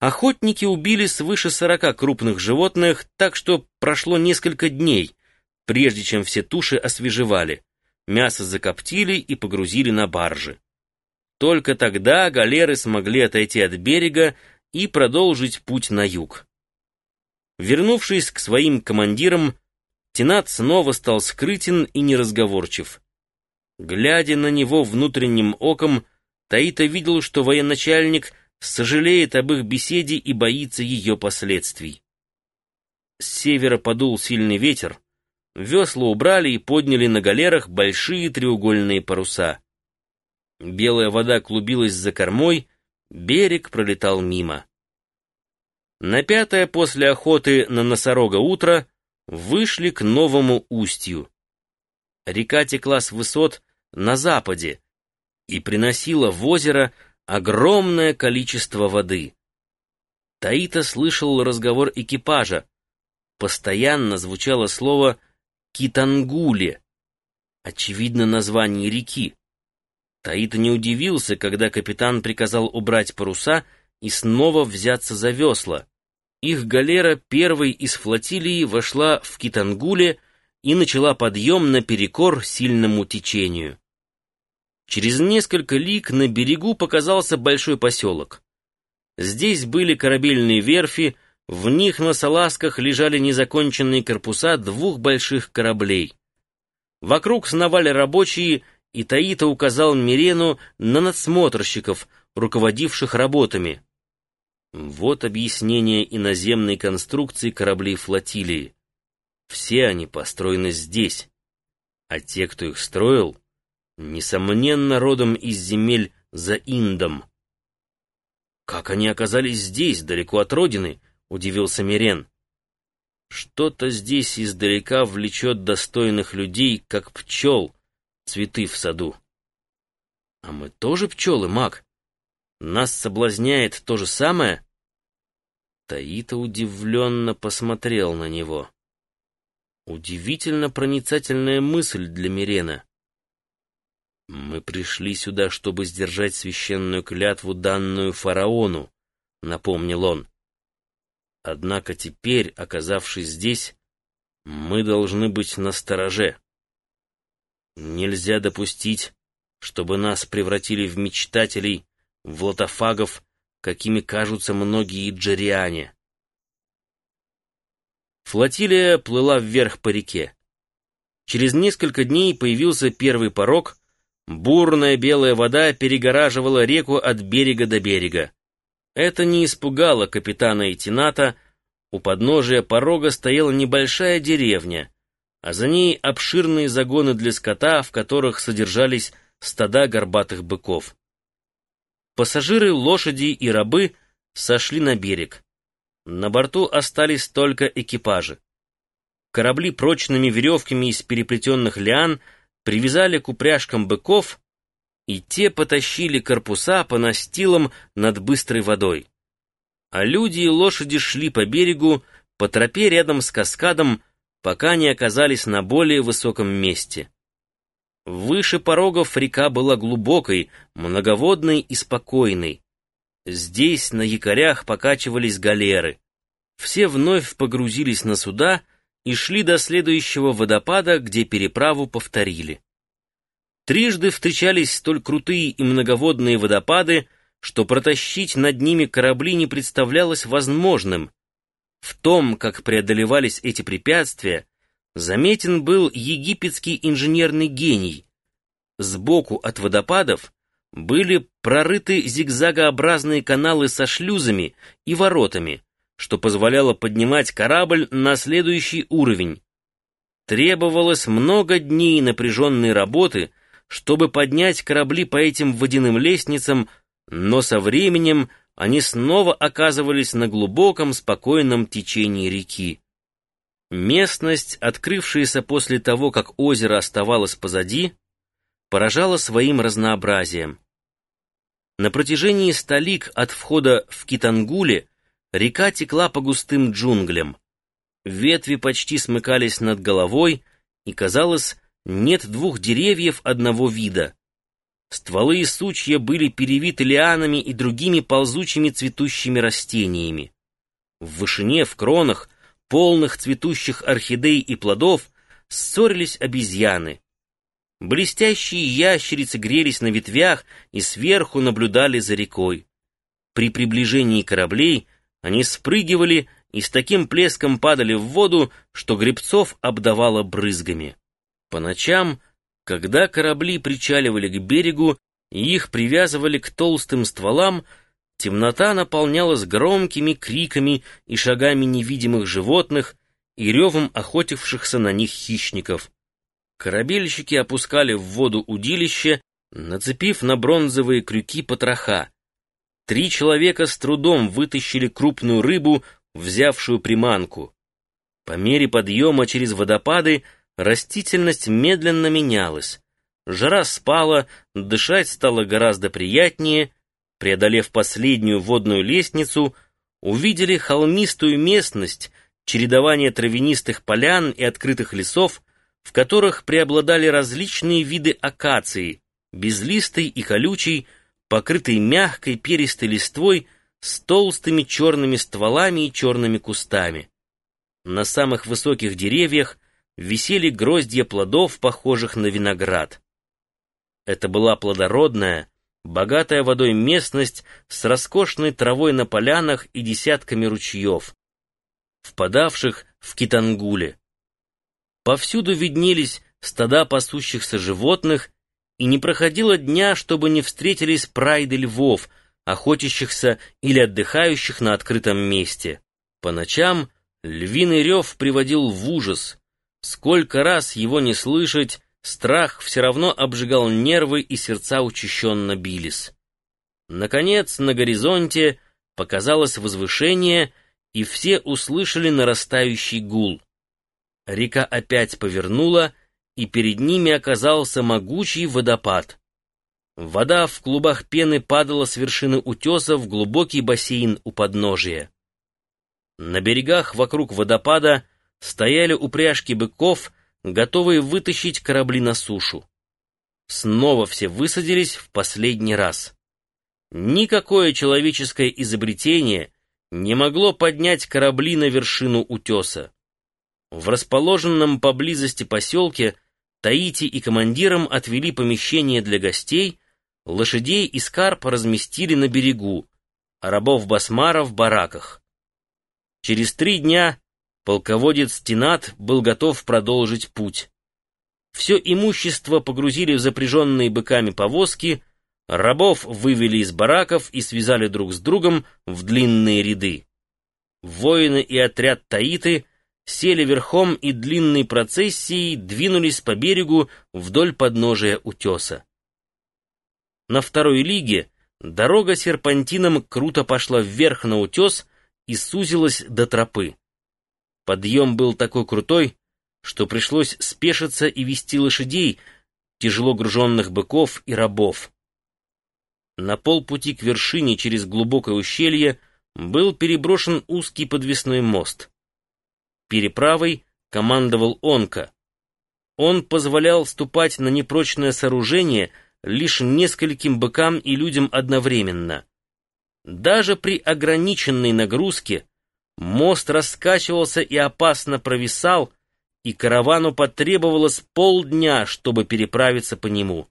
Охотники убили свыше сорока крупных животных, так что прошло несколько дней, прежде чем все туши освежевали. Мясо закоптили и погрузили на баржи. Только тогда галеры смогли отойти от берега и продолжить путь на юг. Вернувшись к своим командирам, Тенат снова стал скрытен и неразговорчив. Глядя на него внутренним оком, Таита видел, что военачальник сожалеет об их беседе и боится ее последствий. С севера подул сильный ветер, весла убрали и подняли на галерах большие треугольные паруса. Белая вода клубилась за кормой, берег пролетал мимо. На пятое после охоты на носорога утро вышли к новому устью. Река текла с высот на западе и приносила в озеро огромное количество воды. Таита слышал разговор экипажа. Постоянно звучало слово «Китангуле», очевидно, название реки. Таита не удивился, когда капитан приказал убрать паруса и снова взяться за весла. Их галера первой из флотилии вошла в Китангуле и начала подъем наперекор сильному течению. Через несколько лиг на берегу показался большой поселок. Здесь были корабельные верфи, в них на салазках лежали незаконченные корпуса двух больших кораблей. Вокруг сновали рабочие, и Таита указал Мирену на надсмотрщиков, руководивших работами. Вот объяснение иноземной конструкции кораблей флотилии. Все они построены здесь, а те, кто их строил, несомненно, родом из земель за Индом. «Как они оказались здесь, далеко от родины?» — удивился Мирен. «Что-то здесь издалека влечет достойных людей, как пчел, цветы в саду». «А мы тоже пчелы, маг?» Нас соблазняет то же самое?» Таита удивленно посмотрел на него. Удивительно проницательная мысль для Мирена. «Мы пришли сюда, чтобы сдержать священную клятву, данную фараону», — напомнил он. «Однако теперь, оказавшись здесь, мы должны быть настороже. Нельзя допустить, чтобы нас превратили в мечтателей, влотофагов, какими кажутся многие джериане. Флотилия плыла вверх по реке. Через несколько дней появился первый порог, бурная белая вода перегораживала реку от берега до берега. Это не испугало капитана и тената, у подножия порога стояла небольшая деревня, а за ней обширные загоны для скота, в которых содержались стада горбатых быков. Пассажиры, лошади и рабы сошли на берег. На борту остались только экипажи. Корабли прочными веревками из переплетенных лиан привязали к упряжкам быков, и те потащили корпуса по настилам над быстрой водой. А люди и лошади шли по берегу, по тропе рядом с каскадом, пока не оказались на более высоком месте. Выше порогов река была глубокой, многоводной и спокойной. Здесь на якорях покачивались галеры. Все вновь погрузились на суда и шли до следующего водопада, где переправу повторили. Трижды встречались столь крутые и многоводные водопады, что протащить над ними корабли не представлялось возможным. В том, как преодолевались эти препятствия, заметен был египетский инженерный гений. Сбоку от водопадов были прорыты зигзагообразные каналы со шлюзами и воротами, что позволяло поднимать корабль на следующий уровень. Требовалось много дней напряженной работы, чтобы поднять корабли по этим водяным лестницам, но со временем они снова оказывались на глубоком спокойном течении реки. Местность, открывшаяся после того, как озеро оставалось позади, поражала своим разнообразием. На протяжении столик от входа в Китангуле река текла по густым джунглям. Ветви почти смыкались над головой, и, казалось, нет двух деревьев одного вида. стволы и сучья были перевиты лианами и другими ползучими цветущими растениями. В вышине, в кронах, полных цветущих орхидей и плодов, ссорились обезьяны. Блестящие ящерицы грелись на ветвях и сверху наблюдали за рекой. При приближении кораблей они спрыгивали и с таким плеском падали в воду, что гребцов обдавало брызгами. По ночам, когда корабли причаливали к берегу и их привязывали к толстым стволам, темнота наполнялась громкими криками и шагами невидимых животных и ревом охотившихся на них хищников. Корабельщики опускали в воду удилище, нацепив на бронзовые крюки потроха. Три человека с трудом вытащили крупную рыбу, взявшую приманку. По мере подъема через водопады растительность медленно менялась. Жара спала, дышать стало гораздо приятнее. Преодолев последнюю водную лестницу, увидели холмистую местность, чередование травянистых полян и открытых лесов, в которых преобладали различные виды акации, безлистой и колючей, покрытой мягкой перистой листвой с толстыми черными стволами и черными кустами. На самых высоких деревьях висели гроздья плодов, похожих на виноград. Это была плодородная, богатая водой местность с роскошной травой на полянах и десятками ручьев, впадавших в Китангуле. Повсюду виднелись стада пасущихся животных, и не проходило дня, чтобы не встретились прайды львов, охотящихся или отдыхающих на открытом месте. По ночам львиный рев приводил в ужас. Сколько раз его не слышать, страх все равно обжигал нервы и сердца учащенно бились. Наконец, на горизонте показалось возвышение, и все услышали нарастающий гул. Река опять повернула, и перед ними оказался могучий водопад. Вода в клубах пены падала с вершины утеса в глубокий бассейн у подножия. На берегах вокруг водопада стояли упряжки быков, готовые вытащить корабли на сушу. Снова все высадились в последний раз. Никакое человеческое изобретение не могло поднять корабли на вершину утеса. В расположенном поблизости поселке Таити и командирам отвели помещение для гостей, лошадей и скарб разместили на берегу, а рабов Басмара в бараках. Через три дня полководец Тинат был готов продолжить путь. Все имущество погрузили в запряженные быками повозки, рабов вывели из бараков и связали друг с другом в длинные ряды. Воины и отряд Таиты сели верхом и длинной процессией двинулись по берегу вдоль подножия утеса. На второй лиге дорога серпантином круто пошла вверх на утес и сузилась до тропы. Подъем был такой крутой, что пришлось спешиться и вести лошадей, тяжело груженных быков и рабов. На полпути к вершине через глубокое ущелье был переброшен узкий подвесной мост. Переправой командовал Онка. Он позволял ступать на непрочное сооружение лишь нескольким быкам и людям одновременно. Даже при ограниченной нагрузке мост раскачивался и опасно провисал, и каравану потребовалось полдня, чтобы переправиться по нему.